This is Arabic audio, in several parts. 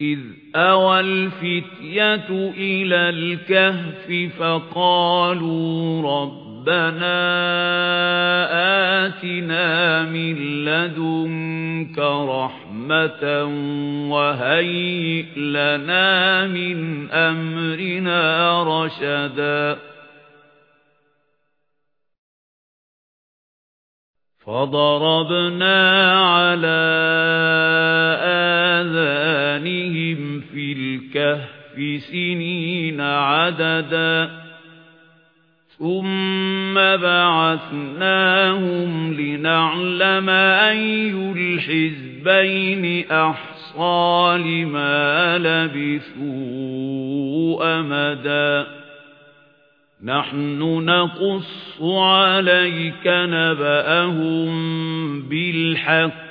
إِذْ أَوَى الْفِتْيَةُ إِلَى الْكَهْفِ فَقَالُوا رَبَّنَا آتِنَا مِن لَّدُنكَ رَحْمَةً وَهَيِّئْ لَنَا مِنْ أَمْرِنَا رَشَدًا فَضَرَبْنَا عَلَى الْكَهْفِ سِنِينَ عَدَدًا ثُمَّ بَعَثْنَاهُمْ لِنَعْلَمَ أَيُّ الْحِزْبَيْنِ أَحْصَىٰ لِمَا لَبِثُوا أَمَدًا. نَحْنُ نَقُصُّ عَلَيْكَ نَبَأَهُم بِالْحَقِّ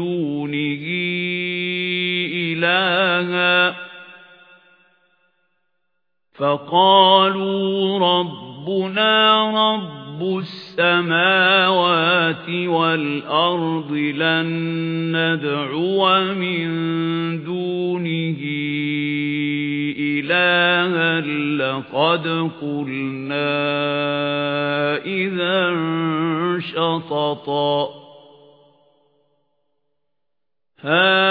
إِلَٰهًا فَقَالُوا رَبُّنَا رَبُّ السَّمَاوَاتِ وَالْأَرْضِ لَن نَّدْعُوَ مِن دُونِهِ إِلَٰهًا لَّقَدْ قُلْنَا إِذًا شَطَطًا هَؤُلَاءِ